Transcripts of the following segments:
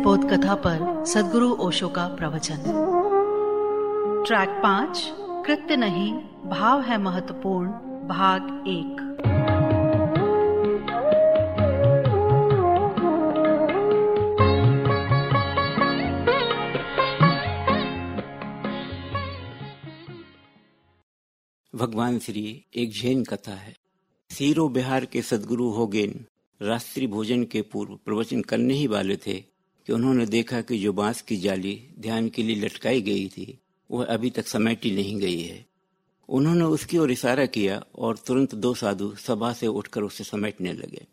बोध कथा पर सदगुरु ओशो का प्रवचन। ट्रैक पाँच, कृत्य नहीं, भाव है महत्वपूर्ण, भाग एक। भगवान श्री, एक जैन कथा है। सीरो बिहार के सदगुरु होगेन, रात्रि भोजन के पूर्व प्रवचन करने ही वाले थे। कि उन्होंने देखा कि जो बाँस की जाली ध्यान के लिए लटकाई गई थी, वह अभी तक समेटी नहीं गई है। उन्होंने उसकी ओर इशारा किया और तुरंत दो साधु सभा से उठकर उसे समेटने लगे।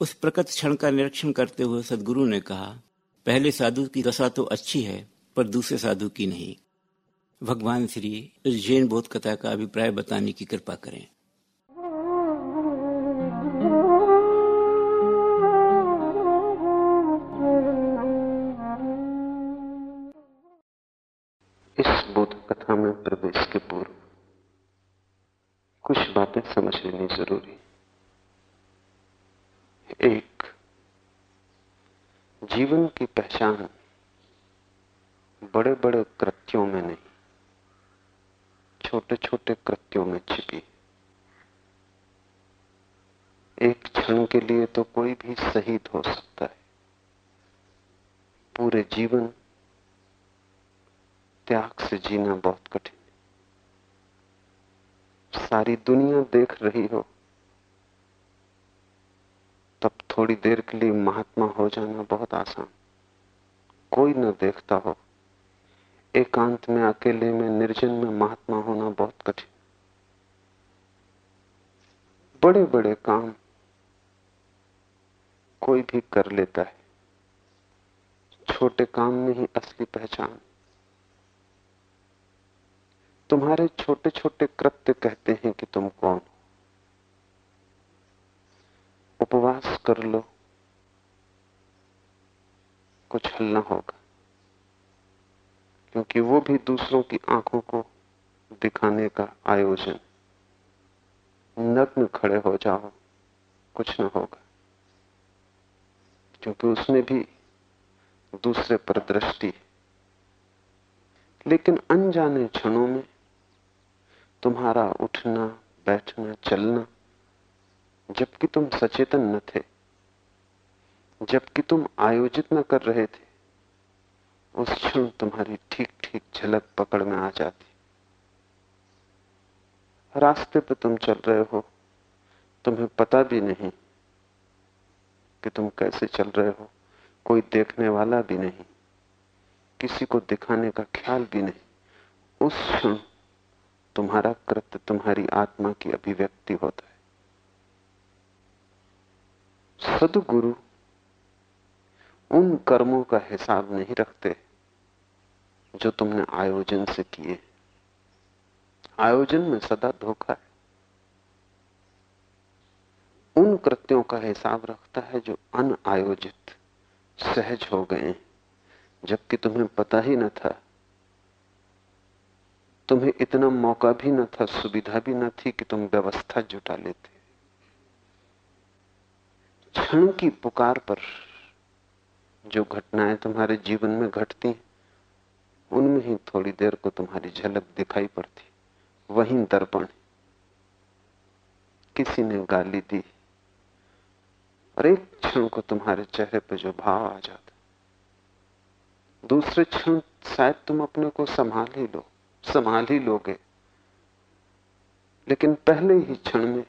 उस प्रकट क्षण का निरीक्षण करते हुए सदगुरु ने कहा, पहले साधु की दशा तो अच्छी है, पर दूसरे साधु की नहीं। भगवान श्री इस जैन बोध कथा का अभिप्राय बताने की कृपा करें। कृत्यों में नहीं छोटे छोटे कृत्यों में छिपी एक क्षण के लिए तो कोई भी शहीद हो सकता है पूरे जीवन त्याग से जीना बहुत कठिन है सारी दुनिया देख रही हो तब थोड़ी देर के लिए महात्मा हो जाना बहुत आसान कोई न देखता हो एकांत में अकेले में निर्जन में महात्मा होना बहुत कठिन बड़े बड़े काम कोई भी कर लेता है छोटे काम में ही असली पहचान तुम्हारे छोटे छोटे कृत्य कहते हैं कि तुम कौन हो उपवास कर लो। कुछ हल ना होगा। क्योंकि वो भी दूसरों की आँखों को दिखाने का आयोजन। नग्न खड़े हो जाओ। कुछ ना होगा। क्योंकि उसमें भी दूसरे पर दृष्टि लेकिन अनजाने क्षणों में तुम्हारा उठना, बैठना, चलना जबकि तुम सचेतन न थे, जबकि तुम आयोजित न कर रहे थे, उस क्षण तुम्हारी ठीक ठीक झलक पकड़ में आ जाती। रास्ते पे तुम चल रहे हो, तुम्हें पता भी नहीं कि तुम कैसे चल रहे हो, कोई देखने वाला भी नहीं, किसी को दिखाने का ख्याल भी नहीं। उस क्षण तुम्हारा कृत्य, तुम्हारी आत्मा की अभिव्यक्ति होता है। सदगुरु उन कर्मों का हिसाब नहीं रखते जो तुमने आयोजन से किए। आयोजन में सदा धोखा है। उन कृत्यों का हिसाब रखता है जो अनआयोजित सहज हो गए। जबकि तुम्हें पता ही न था। तुम्हें इतना मौका भी न था, सुविधा भी न थी कि तुम व्यवस्था जुटा लेते। क्षण की पुकार पर जो घटनाएँ तुम्हारे जीवन में घटती उनमें ही थोड़ी देर को तुम्हारी झलक दिखाई पड़ती। वहीं दर्पण किसी ने गाली दी और एक क्षण को तुम्हारे चेहरे पर जो भाव आ जाता दूसरे क्षण शायद तुम अपने को संभाल ही लो, संभाल ही लोगे। लेकिन पहले ही क्षण में,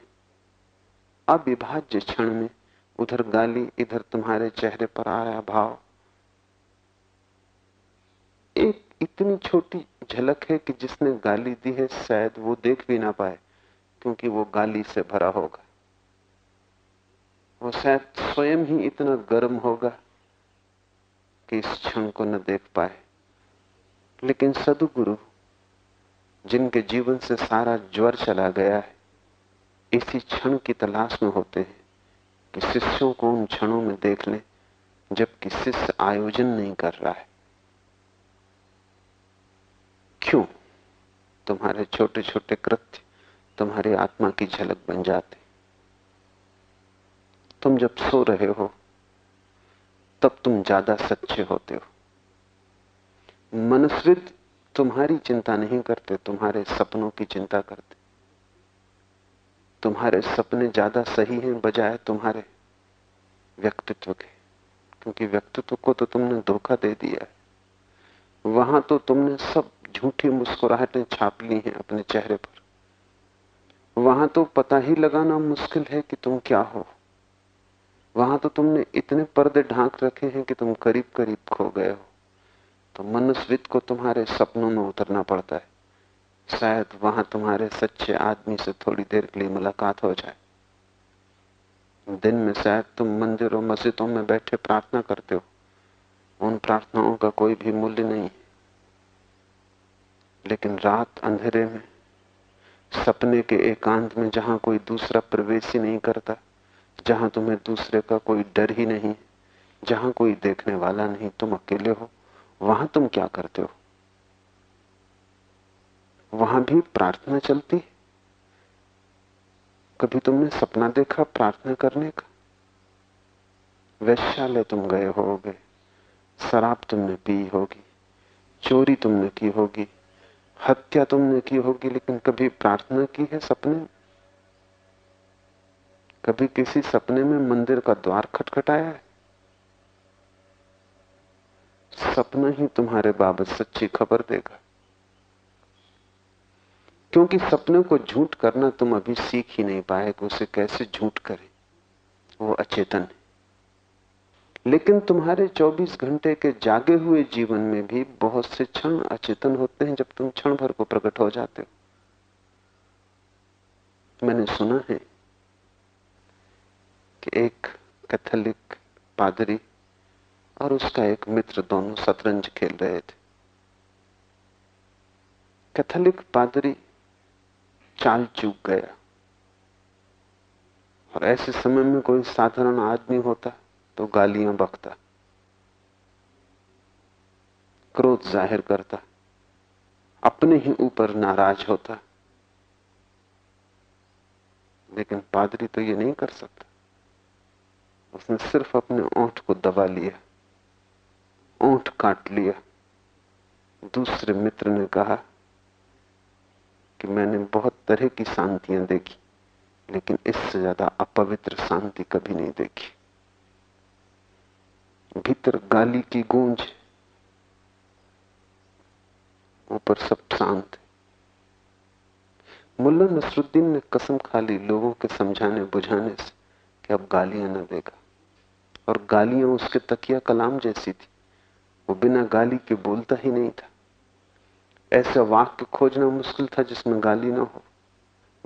अविभाज्य क्षण में उधर गाली, इधर तुम्हारे चेहरे पर आ रहा भाव। एक इतनी छोटी झलक है कि जिसने गाली दी है, शायद वो देख भी ना पाए, क्योंकि वो गाली से भरा होगा। वो शायद स्वयं ही इतना गर्म होगा कि इस क्षण को न देख पाए। लेकिन सदुगुरु, जिनके जीवन से सारा ज्वर चला गया है, इसी क्षण की तलाश में होते हैं। कि शिष्यों को उन क्षणों में देख लें, जबकि शिष्य आयोजन नहीं कर रहा है। क्यों? तुम्हारे छोटे छोटे कृत्य तुम्हारी आत्मा की झलक बन जाते। तुम जब सो रहे हो, तब तुम ज़्यादा सच्चे होते हो। मनस्विद तुम्हारी चिंता नहीं करते, तुम्हारे सपनों की चिंता करते। तुम्हारे सपने ज़्यादा सही हैं, बजाय तुम्हारे व्यक्तित्व के। क्योंकि व्यक्तित्व को तो तुमने धोखा दे दिया है। वहाँ तो तुमने सब झूठी मुस्कुराहटें छाप ली हैं अपने चेहरे पर। वहाँ तो पता ही लगाना मुश्किल है कि तुम क्या हो। वहाँ तो तुमने इतने पर्दे ढांक रखे हैं कि तुम करीब करीब खो गए हो। तो मनुष्यविद को तुम्हारे सपनों में उतरना पड़ता है। शायद वहाँ तुम्हारे सच्चे आदमी से थोड़ी देर के लिए मुलाकात हो जाए। दिन में शायद तुम मंदिरों, मस्जिदों में बैठे प्रार्थना करते हो। उन प्रार्थनाओं का कोई भी मूल्य नहीं लेकिन रात अंधेरे में, सपने के एकांत में जहाँ कोई दूसरा प्रवेश ही नहीं करता, जहाँ तुम्हें दूसरे का कोई डर ही नहीं, जहाँ कोई देखने वाला नहीं, तुम अकेले हो, वहाँ तुम क्या करते हो? वहाँ भी प्रार्थना चलती है। कभी तुमने सपना देखा प्रार्थना करने का? वैश्यालय तुम गए होगे, शराब तुमने पी होगी, चोरी तुमने की होगी, हत्या तुमने की होगी, लेकिन कभी प्रार्थना की है सपने कभी किसी सपने में मंदिर का द्वार खटखटाया है? सपना ही तुम्हारे बाबत सच्ची खबर देगा। क्योंकि सपने को झूठ करना तुम अभी सीख ही नहीं पाए कि उसे कैसे झूठ करें। वो अचेतन है। लेकिन तुम्हारे 24 घंटे के जागे हुए जीवन में भी बहुत से क्षण अचेतन होते हैं जब तुम क्षण भर को प्रकट हो जाते हो। मैंने सुना है कि एक कैथोलिक पादरी और उसका एक मित्र दोनों शतरंज खेल रहे थे। कैथोलिक पादरी चाल चूक गया। और ऐसे समय में कोई साधारण आदमी होता तो गालियाँ बकता, क्रोध ज़ाहिर करता, अपने ही ऊपर नाराज़ होता। लेकिन पादरी तो ये नहीं कर सकता। उसने सिर्फ़ अपने ओंठ को दबा लिया, ओंठ काट लिया। दूसरे मित्र ने कहा कि मैंने बहुत तरह की शांतियाँ देखी, लेकिन इससे ज़्यादा अपवित्र शांति कभी नहीं देखी। भीतर गाली की गूंज ऊपर सब शांत मुल्ला नसरुद्दीन ने कसम खा ली लोगों के समझाने बुझाने से कि अब गालियाँ न देगा। और गालियाँ उसके तकिया कलाम जैसी थी, वो बिना गाली के बोलता ही नहीं था। ऐसा वाक्य खोजना मुश्किल था जिसमें गाली ना हो।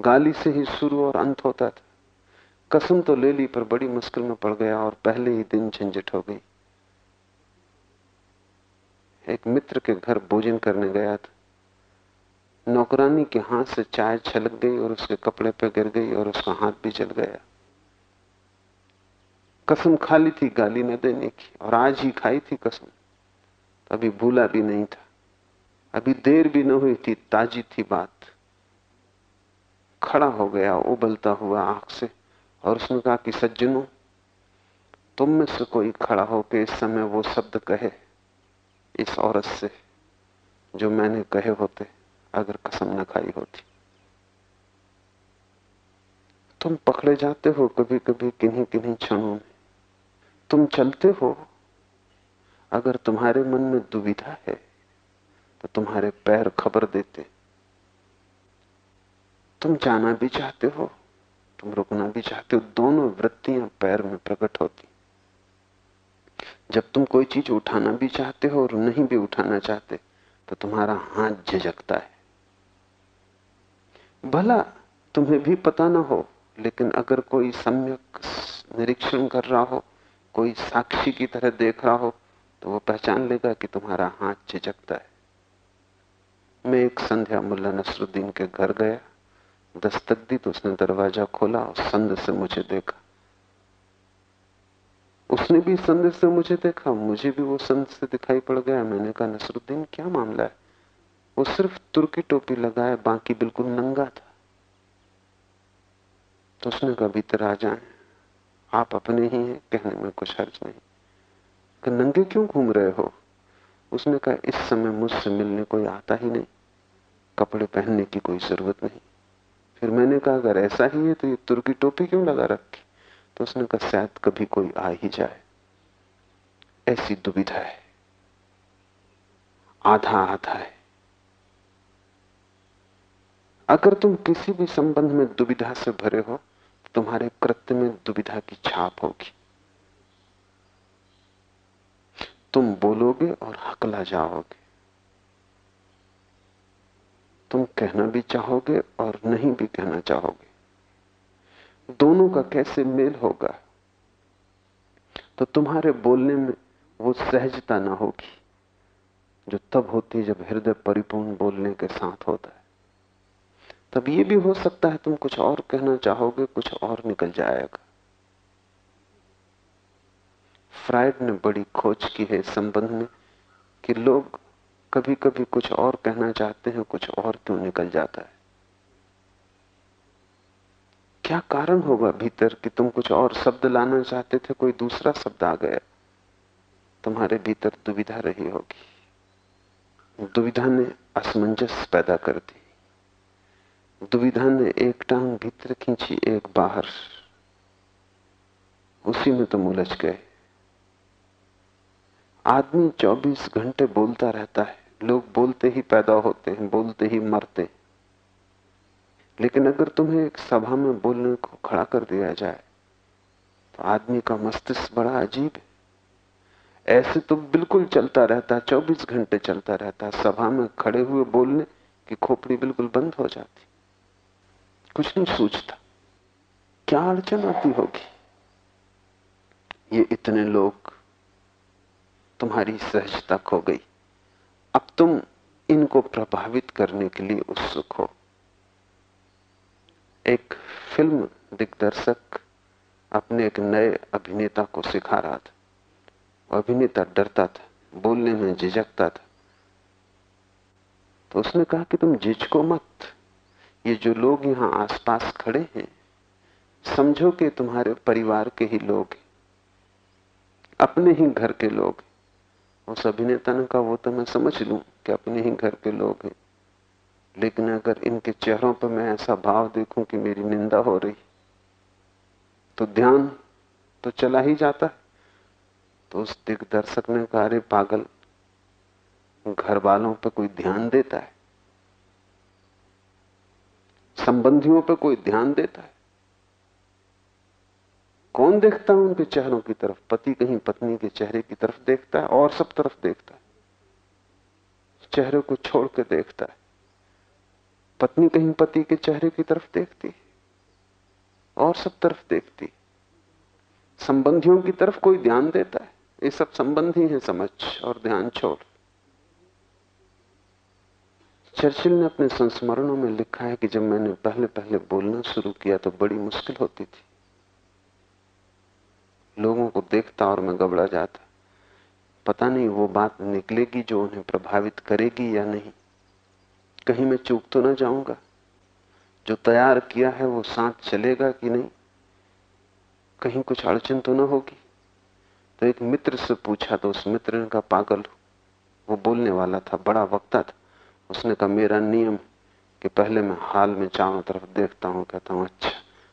गाली से ही शुरू और अंत होता था। कसम तो ले ली, पर बड़ी मुश्किल में पड़ गया और पहले ही दिन झंझट हो गई। एक मित्र के घर भोजन करने गया था। नौकरानी के हाथ से चाय छलक गई और उसके कपड़े पर गिर गई और उसका हाथ भी जल गया। कसम खाली थी गाली न देने की, और आज ही खाई थी कसम। अभी भूला भी नहीं था। अभी देर भी न हुई थी, ताजी थी बात। खड़ा हो गया, उबलता हुआ आँख से, और उसने कहा कि सज्जनों, तुम में से कोई खड़ा होकर इस समय वो शब्द कहे, इस औरत से, जो मैंने कहे होते, अगर कसम न खाई होती। तुम पकड़े जाते हो कभी कभी किन्हीं किन्हीं क्षणों में। तुम चलते हो, अगर तुम्हारे मन में दुविधा है तो तुम्हारे पैर खबर देते। तुम जाना भी चाहते हो, तुम रुकना भी चाहते हो, दोनों वृत्तियाँ पैर में प्रकट होती। जब तुम कोई चीज़ उठाना भी चाहते हो और नहीं भी उठाना चाहते तो तुम्हारा हाथ झिझकता है। भला तुम्हें भी पता ना हो, लेकिन अगर कोई सम्यक निरीक्षण कर रहा हो, कोई साक्षी की तरह देख रहा हो तो वो पहचान लेगा कि तुम्हारा हाथ झिझकता है। मैं एक संध्या मुल्ला नसरुद्दीन के घर गया। दस्तक दी तो उसने दरवाज़ा खोला और संद से मुझे देखा। उसने भी संद से मुझे देखा, मुझे भी वो संद से दिखाई पड़ गया। मैंने कहा, नसरुद्दीन, क्या मामला है? वो सिर्फ़ तुर्की टोपी लगाए, बाकी बिल्कुल नंगा था। तो उसने कहा, भीतर आ जाए। आप अपने ही हैं, कहने में कुछ हर्ज नहीं। नंगे क्यों घूम रहे हो? उसने कहा, इस समय मुझसे मिलने कोई आता ही नहीं। कपड़े पहनने की कोई ज़रूरत नहीं। फिर मैंने कहा, अगर ऐसा ही है तो ये तुर्की टोपी क्यों लगा रखी? तो उसने कहा, शायद कभी कोई आ ही जाए। ऐसी दुविधा है। आधा आधा है। अगर तुम किसी भी संबंध में दुविधा से भरे हो, तुम्हारे कृत्य में दुविधा की छाप होगी। तुम बोलोगे और हकला जाओगे। तुम कहना भी चाहोगे और नहीं भी कहना चाहोगे। दोनों का कैसे मेल होगा? तो तुम्हारे बोलने में वो सहजता ना होगी, जो तब होती है जब हृदय परिपूर्ण बोलने के साथ होता है। तब ये भी हो सकता है तुम कुछ और कहना चाहोगे, कुछ और निकल जाएगा। फ्राइड ने बड़ी खोज की है इस संबंध में कि लोग कभी कभी कुछ और कहना चाहते हैं, कुछ और क्यों निकल जाता है? क्या कारण होगा भीतर कि तुम कुछ और शब्द लाना चाहते थे, कोई दूसरा शब्द आ गया? तुम्हारे भीतर दुविधा रही होगी। दुविधा ने असमंजस पैदा कर दी। दुविधा ने एक टांग भीतर खींची, एक बाहर। उसी में तुम उलझ गए। आदमी 24 घंटे बोलता रहता है। लोग बोलते ही पैदा होते हैं, बोलते ही मरते हैं। लेकिन अगर तुम्हें एक सभा में बोलने को खड़ा कर दिया जाए तो आदमी का मस्तिष्क बड़ा अजीब है। ऐसे तो बिल्कुल चलता रहता है चौबीस घंटे चलता रहता है सभा में खड़े हुए बोलने की खोपड़ी बिल्कुल बंद हो जाती। कुछ नहीं सोचता क्या अड़चन आती होगी? ये इतने लोग तुम्हारी सहजता खो गई। अब तुम इनको प्रभावित करने के लिए उत्सुक हो। एक फ़िल्म दिग्दर्शक अपने एक नए अभिनेता को सिखा रहा था। अभिनेता डरता था, बोलने में झिझकता था। तो उसने कहा कि तुम झिझको मत। ये जो लोग यहाँ आसपास खड़े हैं, समझो कि तुम्हारे परिवार के ही लोग अपने ही घर के लोग उस अभिनेता ने कहा वो तो मैं समझ लू कि अपने ही घर के लोग हैं। लेकिन अगर इनके चेहरों पर मैं ऐसा भाव देखूँ कि मेरी निंदा हो रही तो ध्यान तो चला ही जाता है। तो उस दिग्दर्शक ने कहा, अरे पागल घर वालों पर कोई ध्यान देता है? संबंधियों पर कोई ध्यान देता है? कौन देखता है उनके चेहरों की तरफ़? पति कहीं पत्नी के चेहरे की तरफ़ देखता है और सब तरफ़ देखता है। चेहरे को छोड़ के देखता है। पत्नी कहीं पति के चेहरे की तरफ़ देखती है और सब तरफ़ देखती संबंधियों की तरफ़ कोई ध्यान देता है? ये सब संबंधी है समझ और ध्यान छोड़। चर्चिल ने अपने संस्मरणों में लिखा है कि जब मैंने पहले पहले बोलना शुरू किया तो बड़ी मुश्किल होती थी। लोगों को देखता और मैं गबड़ा जाता। पता नहीं वो बात निकलेगी जो उन्हें प्रभावित करेगी या नहीं। कहीं मैं चूक तो ना जाऊँगा? जो तैयार किया है वो साथ चलेगा कि नहीं? कहीं कुछ अड़चन तो ना होगी? तो एक मित्र से पूछा तो उस मित्र ने कहा, पागल वो बोलने वाला था, बड़ा वक्ता था। उसने कहा, मेरा नियम कि पहले मैं हाल में चारों तरफ़ देखता हूँ, कहता हूँ अच्छा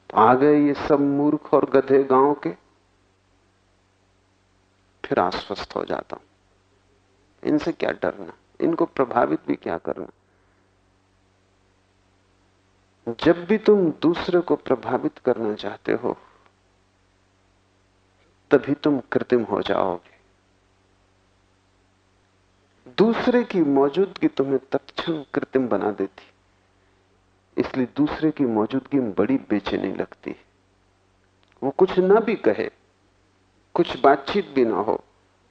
तो आ गए ये सब मूर्ख और गधे गाँव के। फिर आश्वस्त हो जाता हूँ। इनसे क्या डरना? इनको प्रभावित भी क्या करना? जब भी तुम दूसरे को प्रभावित करना चाहते हो, तभी तुम कृत्रिम हो जाओगे। दूसरे की मौजूदगी तुम्हें तत्क्षण कृत्रिम बना देती। इसलिए दूसरे की मौजूदगी में बड़ी बेचैनी लगती। वो कुछ ना भी कहे कुछ बातचीत भी ना हो,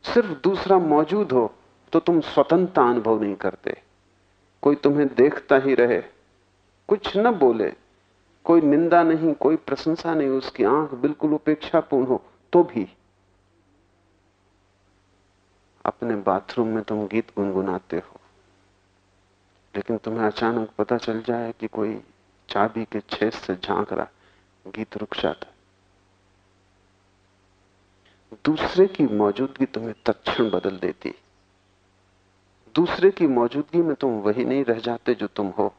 सिर्फ़ दूसरा मौजूद हो तो तुम स्वतंत्रता अनुभव नहीं करते। कोई तुम्हें देखता ही रहे, कुछ न बोले, कोई निंदा नहीं, कोई प्रशंसा नहीं, उसकी आँख बिल्कुल उपेक्षापूर्ण हो तो भी। अपने बाथरूम में तुम गीत गुनगुनाते हो, लेकिन तुम्हें अचानक पता चल जाए कि कोई चाबी के छेद से झाँक रहा, गीत रुक जाता। दूसरे की मौजूदगी तुम्हें तत्क्षण बदल देती दूसरे की मौजूदगी में तुम वही नहीं रह जाते जो तुम हो।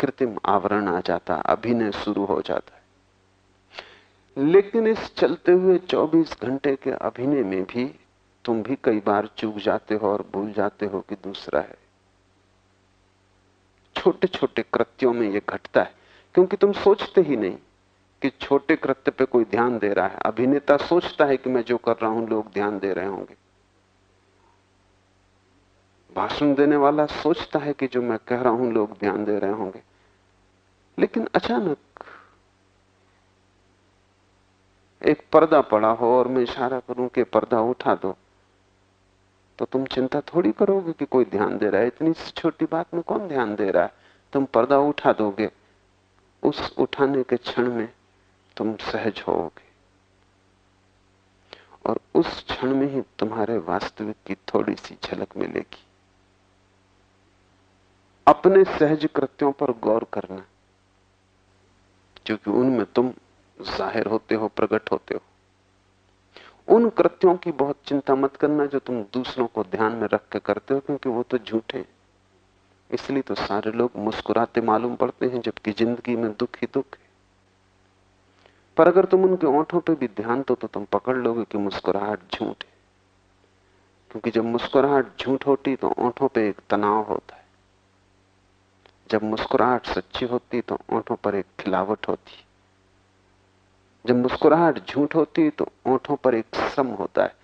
कृत्रिम आवरण आ जाता, अभिनय शुरू हो जाता है। लेकिन इस चलते हुए 24 घंटे के अभिनय में भी तुम भी कई बार चूक जाते हो और भूल जाते हो कि दूसरा है। छोटे छोटे कृत्यों में यह घटता है, क्योंकि तुम सोचते ही नहीं। कि छोटे कृत्य पे कोई ध्यान दे रहा है। अभिनेता सोचता है कि मैं जो कर रहा हूँ, लोग ध्यान दे रहे होंगे। भाषण देने वाला सोचता है कि जो मैं कह रहा हूँ, लोग ध्यान दे रहे होंगे। लेकिन अचानक एक पर्दा पड़ा हो और मैं इशारा करूँ कि पर्दा उठा दो। तो तुम चिंता थोड़ी करोगे कि कोई ध्यान दे रहा है? इतनी छोटी बात में कौन ध्यान दे रहा है? तुम पर्दा उठा दोगे। उस उठाने के क्षण में तुम सहज होगे और उस क्षण में ही तुम्हारे वास्तविक की थोड़ी सी झलक मिलेगी। अपने सहज कृत्यों पर गौर करना, क्योंकि उनमें तुम ज़ाहिर होते हो, प्रकट होते हो। उन कृत्यों की बहुत चिंता मत करना जो तुम दूसरों को ध्यान में रख के करते हो, क्योंकि वो तो झूठे हैं। इसलिए तो सारे लोग मुस्कुराते मालूम पड़ते हैं, जबकि ज़िंदगी में दुख ही दुख पर अगर तुम उनके ओंठों पे भी ध्यान दो तो तुम पकड़ लोगे कि मुस्कुराहट झूठ है। क्योंकि जब मुस्कुराहट झूठ होती तो ओंठों पे एक तनाव होता है। जब मुस्कुराहट सच्ची होती तो ओंठों पर एक खिलावट होती जब मुस्कुराहट झूठ होती तो ओंठों पर एक श्रम होता है।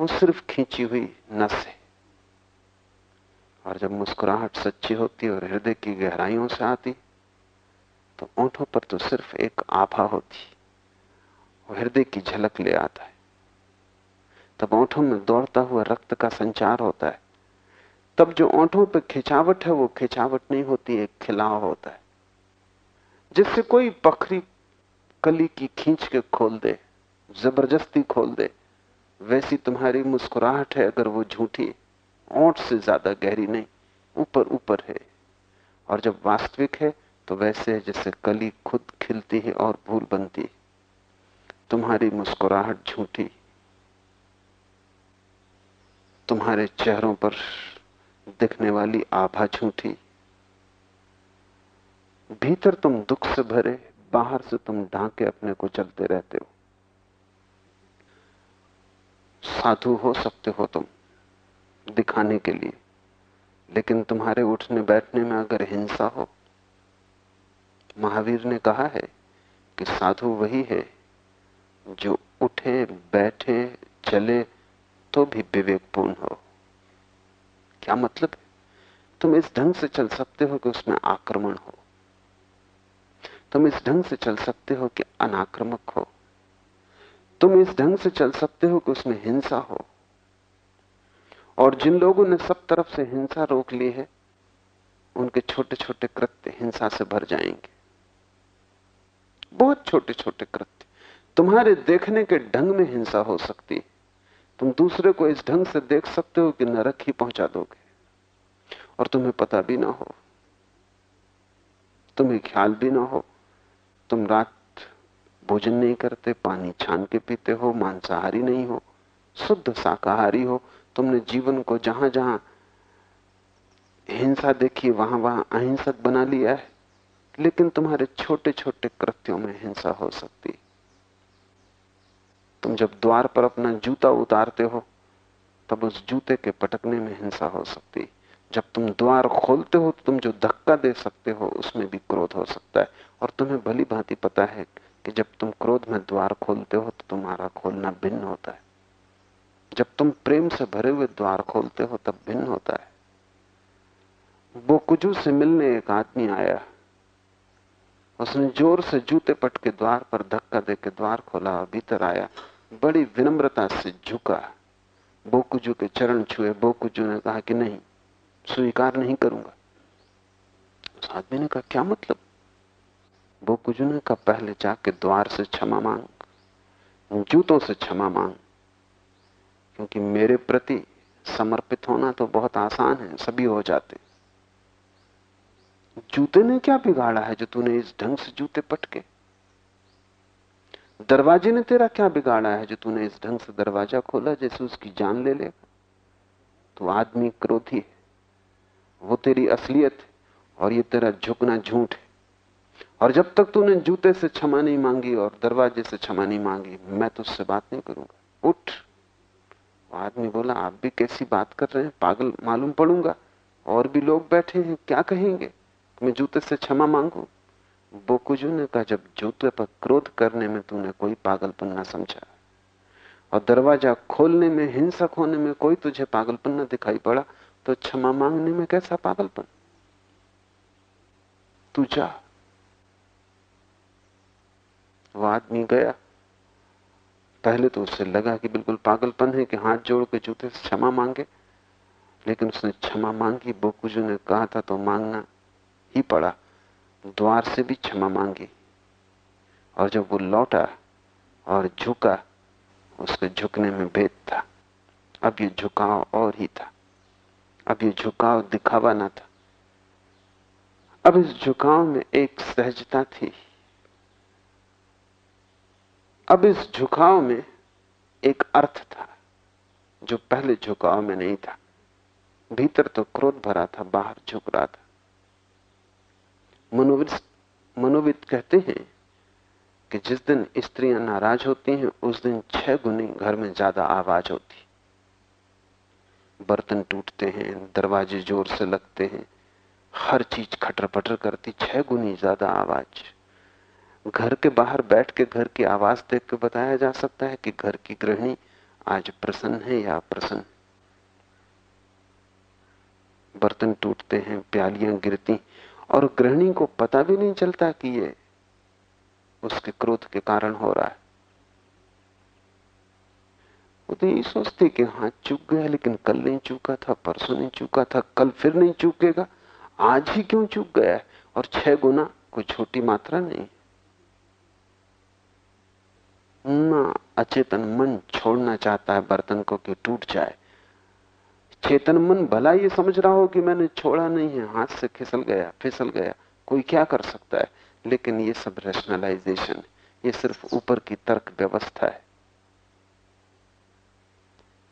वो सिर्फ़ खींची हुई नस है। और जब मुस्कुराहट सच्ची होती, और हृदय की गहराइयों से आती तो ओंठों पर तो सिर्फ़ एक आभा होती। और हृदय की झलक ले आता है। तब ओंठों में दौड़ता हुआ रक्त का संचार होता है। तब जो ओंठों पर खिंचावट है, वो खिंचावट नहीं होती, एक खिलाव होता है। जिससे कोई पखरी कली की खींच के खोल दे, ज़बरदस्ती खोल दे, वैसी तुम्हारी मुस्कुराहट है अगर वो झूठी ओंठ से ज़्यादा गहरी नहीं, ऊपर ऊपर है। और जब वास्तविक है तो वैसे जैसे कली खुद खिलती है और भूल बनती है। तुम्हारी मुस्कुराहट झूठी। तुम्हारे चेहरों पर दिखने वाली आभा झूठी। भीतर तुम दुख से भरे, बाहर से तुम ढांके अपने को चलते रहते हो। साधु हो सकते हो तुम दिखाने के लिए, लेकिन तुम्हारे उठने बैठने में अगर हिंसा हो महावीर ने कहा है कि साधु वही है जो उठे, बैठे, चले तो भी विवेकपूर्ण हो। क्या मतलब है? तुम इस ढंग से चल सकते हो कि उसमें आक्रमण हो। तुम इस ढंग से चल सकते हो कि अनाक्रमक हो। तुम इस ढंग से चल सकते हो कि उसमें हिंसा हो। और जिन लोगों ने सब तरफ़ से हिंसा रोक ली है, उनके छोटे छोटे कृत्य हिंसा से भर जाएँगे। बहुत छोटे छोटे कृत्य। तुम्हारे देखने के ढंग में हिंसा हो सकती है। तुम दूसरे को इस ढंग से देख सकते हो कि नरक ही पहुँचा दोगे। और तुम्हें पता भी ना हो। तुम्हें ख्याल भी ना हो। तुम रात भोजन नहीं करते, पानी छान के पीते हो, मांसाहारी नहीं हो, शुद्ध शाकाहारी हो। तुमने जीवन को जहाँ जहाँ हिंसा देखी वहाँ वहाँ अहिंसक बना लिया है। लेकिन तुम्हारे छोटे छोटे कृत्यों में हिंसा हो सकती तुम जब द्वार पर अपना जूता उतारते हो, तब उस जूते के पटकने में हिंसा हो सकती जब तुम द्वार खोलते हो तो तुम जो धक्का दे सकते हो, उसमें भी क्रोध हो सकता है। और तुम्हें भली भांति पता है कि जब तुम क्रोध में द्वार खोलते हो तो तुम्हारा खोलना भिन्न होता है। जब तुम प्रेम से भरे हुए द्वार खोलते हो, तब भिन्न होता है। बोकुजू से मिलने एक आदमी आया। उसने ज़ोर से जूते पट के द्वार पर धक्का दे के द्वार खोला भीतर आया। बड़ी विनम्रता से झुका। बोकुजू के चरण छुए। बोकुजू ने कहा कि नहीं, स्वीकार नहीं करूँगा। उस आदमी ने कहा, क्या मतलब? बोकुजू ने कहा, पहले जाके द्वार से क्षमा मांग। जूतों से क्षमा मांग। क्योंकि मेरे प्रति समर्पित होना तो बहुत आसान है, सभी हो जाते। जूते ने क्या बिगाड़ा है जो तूने इस ढंग से जूते पटके? दरवाजे ने तेरा क्या बिगाड़ा है जो तूने इस ढंग से दरवाज़ा खोला जैसे उसकी जान ले लेगा? तो आदमी क्रोधी है, वो तेरी असलियत है और ये तेरा झुकना झूठ है। और जब तक तूने जूते से क्षमा नहीं मांगी और दरवाजे से क्षमा नहीं मांगी, मैं तुझसे बात नहीं करूँगा। उठ। आदमी बोला, आप भी कैसी बात कर रहे हैं? पागल, मालूम पड़ूँगा। और भी लोग बैठे हैं, क्या कहेंगे? मैं जूते से क्षमा मांगू? बोकुजू ने कहा, जब जूते पर क्रोध करने में तूने कोई पागलपन ना समझा और दरवाज़ा खोलने में, हिंसक होने में कोई तुझे पागलपन न दिखाई पड़ा तो क्षमा मांगने में कैसा पागलपन? तू जा। वो आदमी गया। पहले तो उससे लगा कि बिल्कुल पागलपन है कि हाथ जोड़ के जूते से क्षमा मांगे, लेकिन उसने क्षमा मांगी, बोकुजू ने कहा था तो मांगना। ही पड़ा। द्वार से भी क्षमा मांगी। और जब वो लौटा और झुका, उसके झुकने में भेद था। अब ये झुकाव और ही था। अब ये झुकाव दिखावा ना था। अब इस झुकाव में एक सहजता थी। अब इस झुकाव में एक अर्थ था, जो पहले झुकाव में नहीं था। भीतर तो क्रोध भरा था, बाहर झुक रहा था। मनोविद मनोविद कहते हैं कि जिस दिन स्त्रियाँ नाराज़ होती हैं, उस दिन छह गुनी घर में ज़्यादा आवाज़ होती। बर्तन टूटते हैं, दरवाजे ज़ोर से लगते हैं, हर चीज़ खटर पटर करती, छह गुनी ज़्यादा आवाज़। घर के बाहर बैठ के घर की आवाज़ देख के बताया जा सकता है कि घर की गृहिणी आज प्रसन्न है या प्रसन्न बर्तन टूटते हैं, प्यालियाँ गिरती और गृहिणी को पता भी नहीं चलता कि ये उसके क्रोध के कारण हो रहा है। वो तो यही सोचती कि हाँ चूक गया, लेकिन कल नहीं चूका था, परसों नहीं चूका था, कल फिर नहीं चूकेगा, आज ही क्यों चूक गया है? और छह गुना कोई छोटी मात्रा नहीं। ना अचेतन मन छोड़ना चाहता है, बर्तन को कि टूट जाए। चेतन मन भला ये समझ रहा हो कि मैंने छोड़ा नहीं है, हाथ से खिसल गया, फिसल गया। कोई क्या कर सकता है? लेकिन ये सब रैशनलाइजेशन ये सिर्फ़ ऊपर की तर्क व्यवस्था है।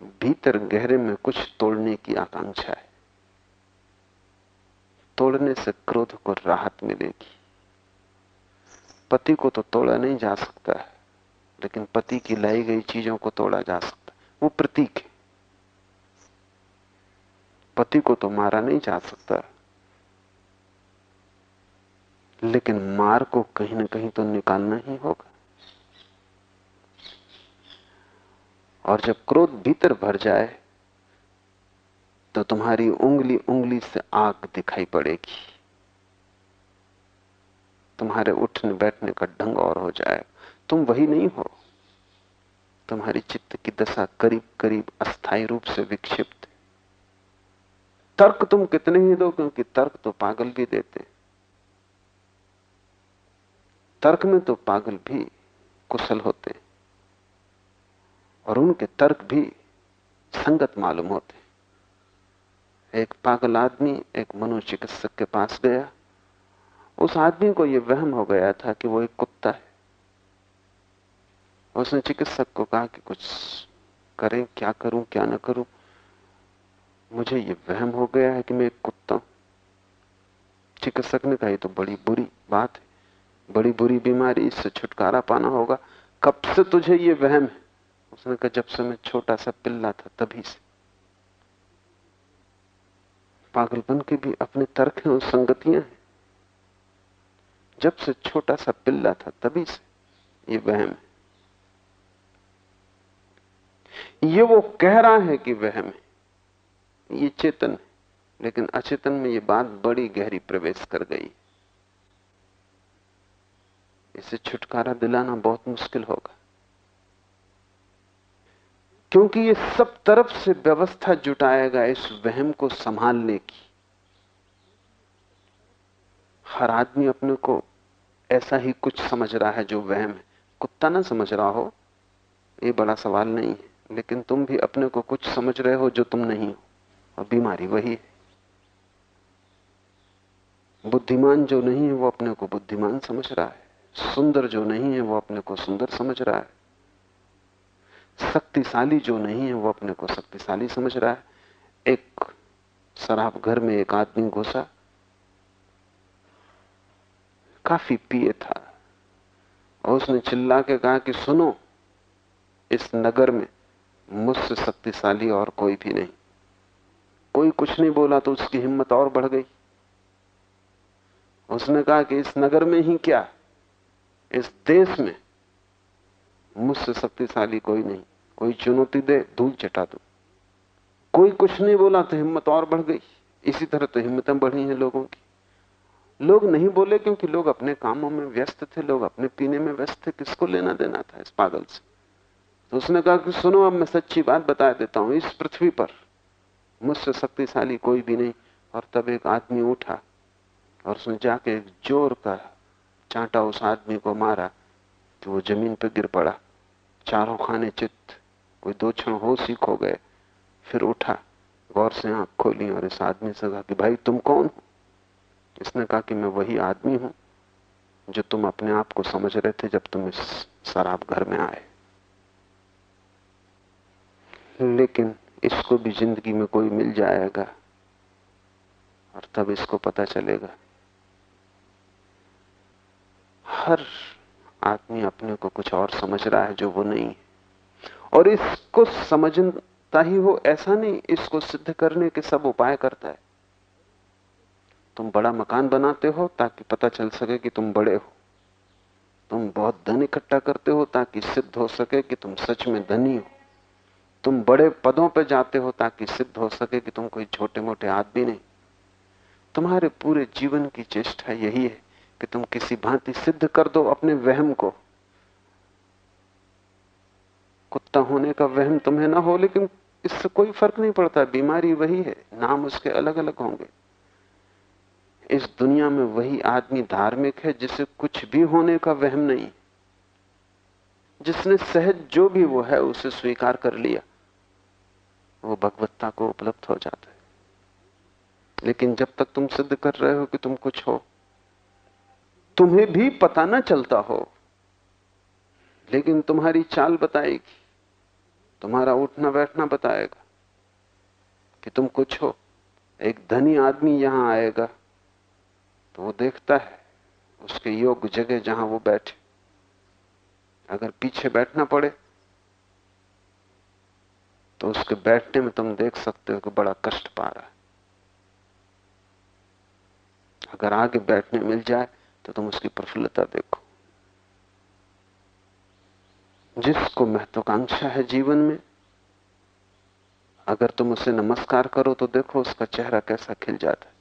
भीतर गहरे में कुछ तोड़ने की आकांक्षा है। तोड़ने से क्रोध को राहत मिलेगी। पति को तो तोड़ा नहीं जा सकता है, लेकिन पति की लाई गई चीज़ों को तोड़ा जा सकता है। वो प्रतीक है। पति को तो मारा नहीं जा सकता। लेकिन मार को कहीं ना कहीं तो निकालना ही होगा। और जब क्रोध भीतर भर जाए तो तुम्हारी उंगली उंगली से आग दिखाई पड़ेगी। तुम्हारे उठने बैठने का ढंग और हो जाए। तुम वही नहीं हो। तुम्हारी चित्त की दशा करीब करीब अस्थायी रूप से विक्षिप्त तर्क तुम कितने ही दो, क्योंकि तर्क तो पागल भी देते तर्क में तो पागल भी कुशल होते और उनके तर्क भी संगत मालूम होते एक पागल आदमी, एक मनोचिकित्सक के पास गया। उस आदमी को यह वहम हो गया था कि वो एक कुत्ता है। उसने चिकित्सक को कहा कि कुछ करें, क्या करूँ, क्या ना करूँ। मुझे ये वहम हो गया है कि मैं कुत्ता हूँ। चिकित्सक ने कहा तो बड़ी बुरी बात है। बड़ी बुरी बीमारी, इससे छुटकारा पाना होगा। कब से तुझे ये वहम है? उसने कहा, जब से मैं छोटा सा पिल्ला था, तभी से। पागलपन के भी अपने तर्क हैं और संगतियाँ हैं। जब से छोटा सा पिल्ला था, तभी से ये वहम है। ये वो कह रहा है कि वहम है। ये चेतन। है लेकिन अचेतन में ये बात बड़ी गहरी प्रवेश कर गई। इसे छुटकारा दिलाना बहुत मुश्किल होगा। क्योंकि ये सब तरफ़ से व्यवस्था जुटाएगा इस वहम को संभालने की। हर आदमी अपने को ऐसा ही कुछ समझ रहा है जो वहम है। कुत्ता ना समझ रहा हो, ये बड़ा सवाल नहीं है। लेकिन तुम भी अपने को कुछ समझ रहे हो जो तुम नहीं हो। और बीमारी वही है। बुद्धिमान जो नहीं है, वो अपने को बुद्धिमान समझ रहा है। सुंदर जो नहीं है, वो अपने को सुंदर समझ रहा है। शक्तिशाली जो नहीं है, वो अपने को शक्तिशाली समझ रहा है। एक शराब घर में एक आदमी घुसा। काफ़ी पिए था। और उसने चिल्ला के कहा कि, सुनो, इस नगर में मुझसे शक्तिशाली और कोई भी नहीं। कोई कुछ नहीं बोला तो उसकी हिम्मत और बढ़ गई। उसने कहा कि इस नगर में ही क्या? इस देश में? मुझसे शक्तिशाली कोई नहीं। कोई चुनौती दे, धूल चटा दो। कोई कुछ नहीं बोला तो हिम्मत और बढ़ गई। इसी तरह तो हिम्मतें बढ़ी हैं लोगों की। लोग नहीं बोले क्योंकि लोग अपने कामों में व्यस्त थे, लोग अपने पीने में व्यस्त थे। किसको लेना देना था इस पागल से? तो उसने कहा कि सुनो, अब मैं सच्ची बात बता देता हूँ। इस पृथ्वी पर मुझसे शक्तिशाली कोई भी नहीं। और तब एक आदमी उठा और उसने जाके एक ज़ोर का चांटा उस आदमी को मारा तो वो ज़मीन पर गिर पड़ा। चारों खाने चित्त, कोई दो क्षण होश ही खो गए। फिर उठा, गौर से आँख खोली और इस आदमी से कहा कि, भाई, तुम कौन हो? इसने कहा कि, मैं वही आदमी हूँ जो तुम अपने आप को समझ रहे थे जब तुम इस शराब घर में आए। लेकिन इसको भी ज़िंदगी में कोई मिल जाएगा और तब इसको पता चलेगा। हर आदमी अपने को कुछ और समझ रहा है जो वो नहीं है। और इसको समझता ही हो ऐसा नहीं, इसको सिद्ध करने के सब उपाय करता है। तुम बड़ा मकान बनाते हो ताकि पता चल सके कि तुम बड़े हो। तुम बहुत धन इकट्ठा करते हो ताकि सिद्ध हो सके कि तुम सच में धनी हो। तुम बड़े पदों पर जाते हो ताकि सिद्ध हो सके कि तुम कोई छोटे मोटे आदमी नहीं। तुम्हारे पूरे जीवन की चेष्टा यही है कि तुम किसी भांति सिद्ध कर दो अपने वहम को। कुत्ता होने का वहम तुम्हें ना हो, लेकिन इससे कोई फ़र्क नहीं पड़ता। बीमारी वही है, नाम उसके अलग अलग होंगे। इस दुनिया में वही आदमी धार्मिक है जिसे कुछ भी होने का वहम नहीं। जिसने सहज जो भी वो है, उसे स्वीकार कर लिया। वो भगवत्ता को उपलब्ध हो जाता है। लेकिन जब तक तुम सिद्ध कर रहे हो कि तुम कुछ हो, तुम्हें भी पता ना चलता हो, लेकिन तुम्हारी चाल बताएगी, तुम्हारा उठना बैठना बताएगा कि तुम कुछ हो। एक धनी आदमी यहाँ आएगा तो वो देखता है उसके योग्य जगह जहाँ वो बैठे। अगर पीछे बैठना पड़े तो उसके बैठने में तुम देख सकते हो कि बड़ा कष्ट पा रहा है। अगर आगे बैठने मिल जाए तो तुम उसकी प्रफुल्लता देखो। जिसको महत्वाकांक्षा है जीवन में, अगर तुम उसे नमस्कार करो तो देखो उसका चेहरा कैसा खिल जाता है।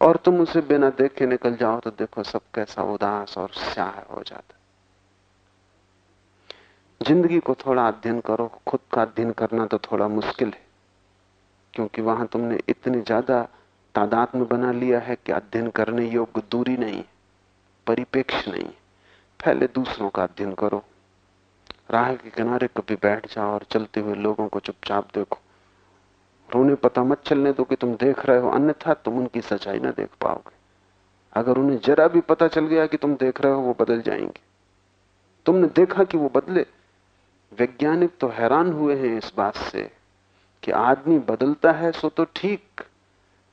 और तुम उसे बिना देखे निकल जाओ तो देखो सब कैसा उदास और स्याह हो जाता ज़िंदगी को थोड़ा अध्ययन करो, खुद का अध्ययन करना तो थोड़ा मुश्किल है। क्योंकि वहाँ तुमने इतनी ज़्यादा तादाद में बना लिया है कि अध्ययन करने योग्य दूरी नहीं परिपेक्ष नहीं पहले दूसरों का अध्ययन करो। राह के किनारे कभी बैठ जाओ और चलते हुए लोगों को चुपचाप देखो। उन्हें पता मत चलने दो कि तुम देख रहे हो, अन्यथा तुम उनकी सच्चाई ना देख पाओगे। अगर उन्हें जरा भी पता चल गया कि तुम देख रहे हो, वो बदल जाएँगे। तुमने देखा कि वो बदले? वैज्ञानिक तो हैरान हुए हैं इस बात से कि आदमी बदलता है सो तो ठीक।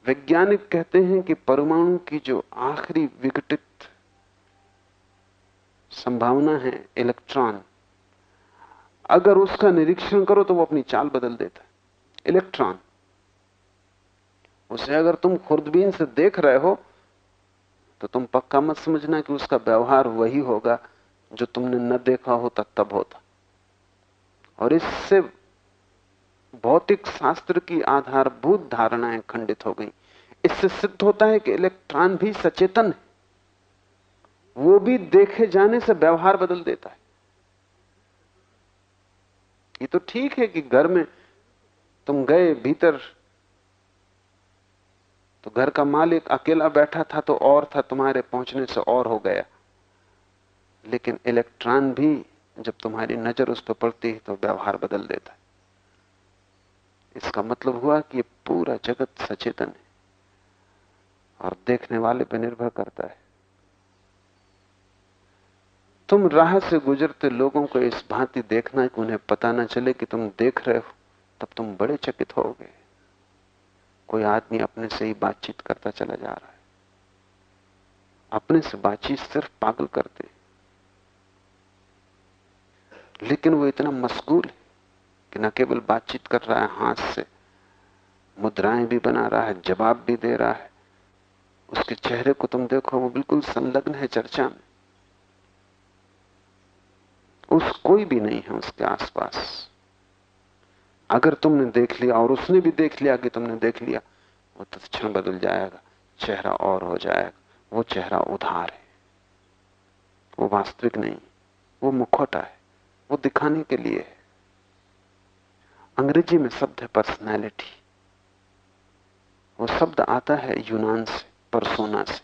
वैज्ञानिक कहते हैं कि परमाणु की जो आखिरी विघटित संभावना है, इलेक्ट्रॉन, अगर उसका निरीक्षण करो तो वो अपनी चाल बदल देता है। इलेक्ट्रॉन, उसे अगर तुम खुर्दबीन से देख रहे हो तो तुम पक्का मत समझना कि उसका व्यवहार वही होगा जो तुमने न देखा होता तब होता। और इससे भौतिक शास्त्र की आधारभूत धारणाएँ खंडित हो गई। इससे सिद्ध होता है कि इलेक्ट्रॉन भी सचेतन है। वो भी देखे जाने से व्यवहार बदल देता है। ये तो ठीक है कि घर में तुम गए भीतर तो घर का मालिक अकेला बैठा था तो और था, तुम्हारे पहुँचने से और हो गया। लेकिन इलेक्ट्रॉन भी जब तुम्हारी नज़र उस पर पड़ती है तो व्यवहार बदल देता है। इसका मतलब हुआ कि पूरा जगत सचेतन है और देखने वाले पर निर्भर करता है। तुम राह से गुजरते लोगों को इस भांति देखना है कि उन्हें पता ना चले कि तुम देख रहे हो, तब तुम बड़े चकित होगे। कोई आदमी अपने से ही बातचीत करता चला जा रहा है। अपने से बातचीत सिर्फ़ पागल करते लेकिन वो इतना मशगूल है कि न केवल बातचीत कर रहा है हाथ से, मुद्राएँ भी बना रहा है, जवाब भी दे रहा है। उसके चेहरे को तुम देखो, वो बिल्कुल संलग्न है चर्चा में। उस कोई भी नहीं है उसके आसपास। अगर तुमने देख लिया और उसने भी देख लिया कि तुमने देख लिया, वो तत्क्षण बदल जाएगा, चेहरा और हो जाएगा, वो चेहरा उधार है। वो वास्तविक नहीं, वो मुखोटा है। वो दिखाने के लिए है। अंग्रेज़ी में शब्द है पर्सनैलिटी वो शब्द आता है यूनान से परसोना से।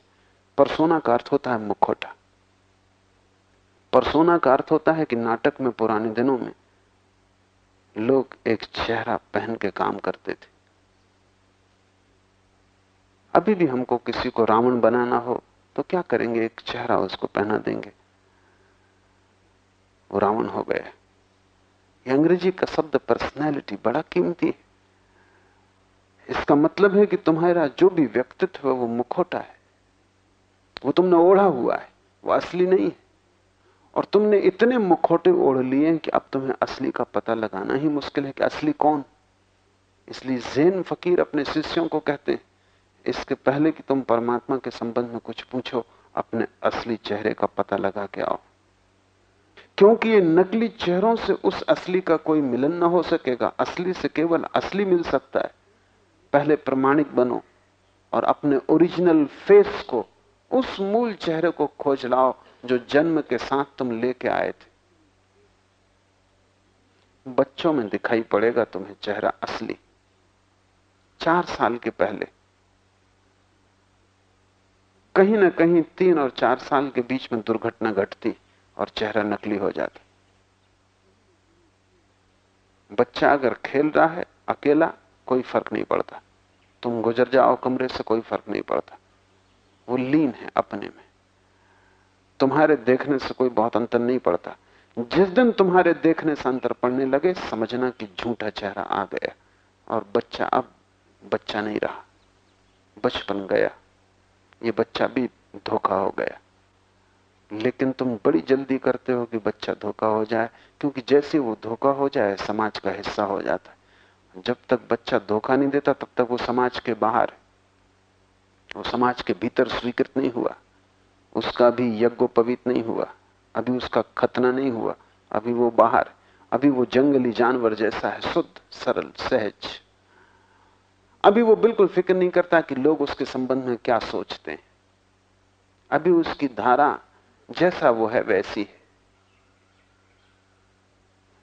परसोना का अर्थ होता है मुखोटा। परसोना का अर्थ होता है कि नाटक में, पुराने दिनों में लोग एक चेहरा पहन के काम करते थे। अभी भी हमको किसी को रावण बनाना हो तो क्या करेंगे? एक चेहरा उसको पहना देंगे। वो रावण हो गया ये अंग्रेज़ी का शब्द पर्सनैलिटी बड़ा कीमती है। इसका मतलब है कि तुम्हारा जो भी व्यक्तित्व है, वो मुखोटा है। वो तुमने ओढ़ा हुआ है, वो असली नहीं है। और तुमने इतने मुखोटे ओढ़ लिए कि अब तुम्हें असली का पता लगाना ही मुश्किल है कि असली कौन। इसलिए जैन फकीर अपने शिष्यों को कहते हैं, इसके पहले कि तुम परमात्मा के संबंध में कुछ पूछो, अपने असली चेहरे का पता लगा के आओ। क्योंकि ये नकली चेहरों से उस असली का कोई मिलन ना हो सकेगा। असली से केवल असली मिल सकता है। पहले प्रमाणिक बनो और अपने ओरिजिनल फेस को, उस मूल चेहरे को खोज लाओ जो जन्म के साथ तुम लेके आए थे। बच्चों में दिखाई पड़ेगा तुम्हें चेहरा असली। चार साल के पहले। कहीं ना कहीं तीन और चार साल के बीच में दुर्घटना घटती। और चेहरा नकली हो जाता बच्चा अगर खेल रहा है, अकेला कोई फ़र्क नहीं पड़ता। तुम गुजर जाओ कमरे से, कोई फ़र्क नहीं पड़ता। वो लीन है अपने में। तुम्हारे देखने से कोई बहुत अंतर नहीं पड़ता। जिस दिन तुम्हारे देखने से अंतर पड़ने लगे, समझना कि झूठा चेहरा आ गया और बच्चा अब बच्चा नहीं रहा। बचपन गया। ये बच्चा भी धोखा हो गया। लेकिन तुम बड़ी जल्दी करते हो कि बच्चा धोखा हो जाए, क्योंकि जैसे वो धोखा हो जाए, समाज का हिस्सा हो जाता है। जब तक बच्चा धोखा नहीं देता, तब तक वो समाज के बाहर वो समाज के भीतर स्वीकृत नहीं हुआ। उसका भी यज्ञोपवीत नहीं हुआ। अभी उसका खतना नहीं हुआ। अभी वो बाहर अभी वो जंगली जानवर जैसा है, शुद्ध, सरल, सहज। अभी वो बिल्कुल फ़िक्र नहीं करता कि लोग उसके संबंध में क्या सोचते हैं। अभी उसकी धारा जैसा वो है वैसी है।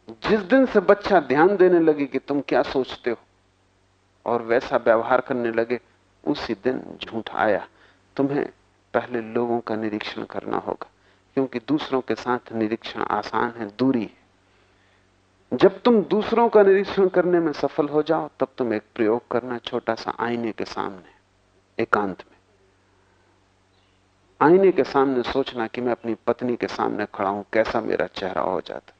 जिस दिन से बच्चा ध्यान देने लगे कि तुम क्या सोचते हो और वैसा व्यवहार करने लगे, उसी दिन झूठ आया। तुम्हें पहले लोगों का निरीक्षण करना होगा, क्योंकि दूसरों के साथ निरीक्षण आसान है, दूरी है। जब तुम दूसरों का निरीक्षण करने में सफल हो जाओ, तब तुम एक प्रयोग करना छोटा सा आईने के सामने, एकांत में। आईने के सामने सोचना कि मैं अपनी पत्नी के सामने खड़ा हूँ, कैसा मेरा चेहरा हो जाता।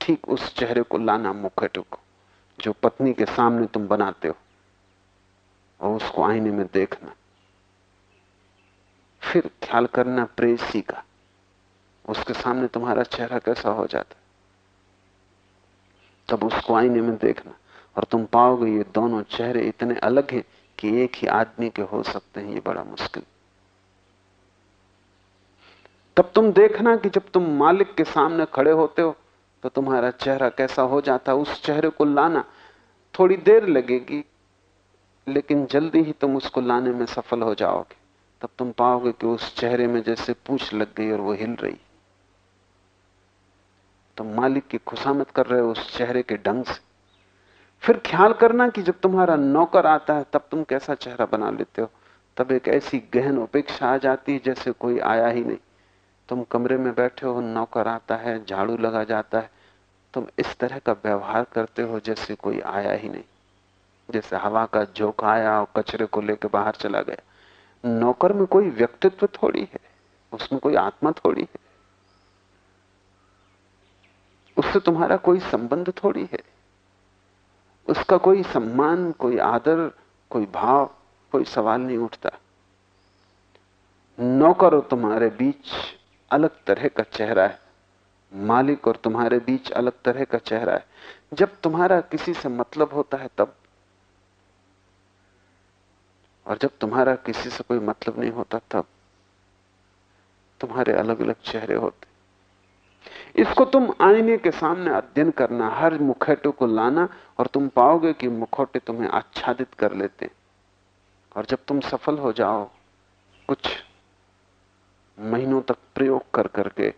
ठीक उस चेहरे को लाना मुखटे को जो पत्नी के सामने तुम बनाते हो, और उसको आईने में देखना। फिर ख्याल करना प्रेसी का, उसके सामने तुम्हारा चेहरा कैसा हो जाता। तब उसको आईने में देखना, और तुम पाओगे ये दोनों चेहरे इतने अलग हैं कि एक ही आदमी के हो सकते हैं, ये बड़ा मुश्किल। तब तुम देखना कि जब तुम मालिक के सामने खड़े होते हो तो तुम्हारा चेहरा कैसा हो जाता है उस चेहरे को लाना थोड़ी देर लगेगी, लेकिन जल्दी ही तुम उसको लाने में सफल हो जाओगे। तब तुम पाओगे कि उस चेहरे में जैसे पूछ लग गई और वो हिल रही। तुम मालिक की खुशामत कर रहे हो उस चेहरे के ढंग से। फिर ख्याल करना कि जब तुम्हारा नौकर आता है, तब तुम कैसा चेहरा बना लेते हो? तब एक ऐसी गहन उपेक्षा आ जाती है जैसे कोई आया ही नहीं। तुम कमरे में बैठे हो, नौकर आता है, झाड़ू लगा जाता है, तुम इस तरह का व्यवहार करते हो जैसे कोई आया ही नहीं। जैसे हवा का झोंका आया और कचरे को लेकर बाहर चला गया। नौकर में कोई व्यक्तित्व थोड़ी है, उसमें कोई आत्मा थोड़ी है। उससे तुम्हारा कोई संबंध थोड़ी है। उसका कोई सम्मान, कोई आदर, कोई भाव, कोई सवाल नहीं उठता। नौकर तुम्हारे बीच अलग तरह का चेहरा है। मालिक और तुम्हारे बीच अलग तरह का चेहरा है। जब तुम्हारा किसी से मतलब होता है तब। और जब तुम्हारा किसी से कोई मतलब नहीं होता तब। तुम्हारे अलग अलग चेहरे होते। इसको तुम आईने के सामने अध्ययन करना, हर मुखौटे को लाना और तुम पाओगे कि मुखौटे तुम्हें आच्छादित कर लेते और जब तुम सफल हो जाओ, कुछ महीनों तक प्रयोग कर करके।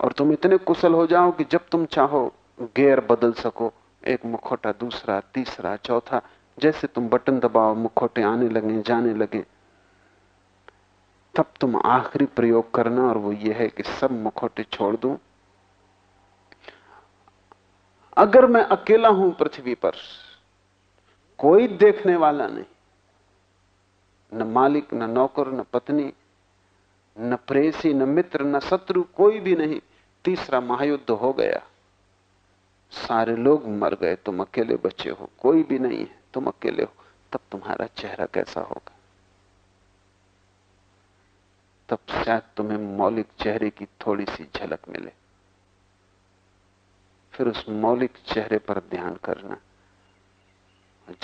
और तुम इतने कुशल हो जाओ कि जब तुम चाहो, गेयर बदल सको। एक मुखौटा, दूसरा, तीसरा, चौथा, जैसे तुम बटन दबाओ, मुखौटे आने लगे, जाने लगे। तब तुम आखिरी प्रयोग करना और वो ये है कि सब मुखौटे छोड़ दूँ। अगर मैं अकेला हूँ पृथ्वी पर, कोई देखने वाला नहीं। न मालिक, न नौकर, न पत्नी न प्रेसी, न मित्र, न शत्रु, कोई भी नहीं। तीसरा महायुद्ध हो गया। सारे लोग मर गए, तुम अकेले बचे हो। कोई भी नहीं है, तुम अकेले हो। तब तुम्हारा चेहरा कैसा होगा? तब शायद तुम्हें मौलिक चेहरे की थोड़ी सी झलक मिले। फिर उस मौलिक चेहरे पर ध्यान करना।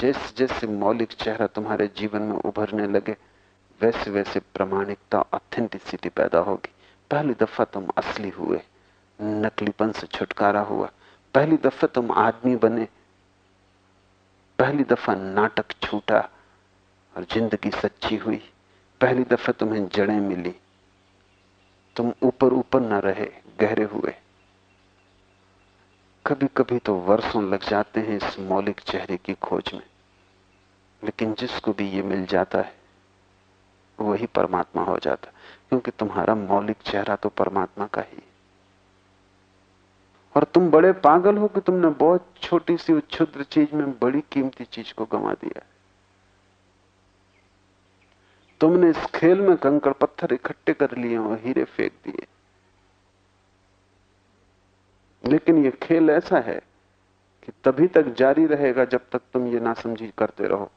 जैसे जैसे मौलिक चेहरा तुम्हारे जीवन में उभरने लगे वैसे वैसे प्रमाणिकता ऑथेंटिसिटी पैदा होगी। पहली दफ़ा तुम असली हुए। नकलीपन से छुटकारा हुआ। पहली दफ़ा तुम आदमी बने। पहली दफ़ा नाटक छूटा और ज़िंदगी सच्ची हुई। पहली दफ़ा तुम्हें जड़ें मिली। तुम ऊपर ऊपर न रहे, गहरे हुए। कभी कभी तो वर्षों लग जाते हैं इस मौलिक चेहरे की खोज में। लेकिन जिसको भी ये मिल जाता है वही परमात्मा हो जाता। क्योंकि तुम्हारा मौलिक चेहरा तो परमात्मा का ही और तुम बड़े पागल हो कि तुमने बहुत छोटी सी क्षुद्र चीज़ में बड़ी कीमती चीज़ को गंवा दिया। तुमने इस खेल में कंकड़ पत्थर इकट्ठे कर लिए और हीरे फेंक दिए। लेकिन यह खेल ऐसा है कि तभी तक जारी रहेगा जब तक तुम ये ना समझी करते रहो।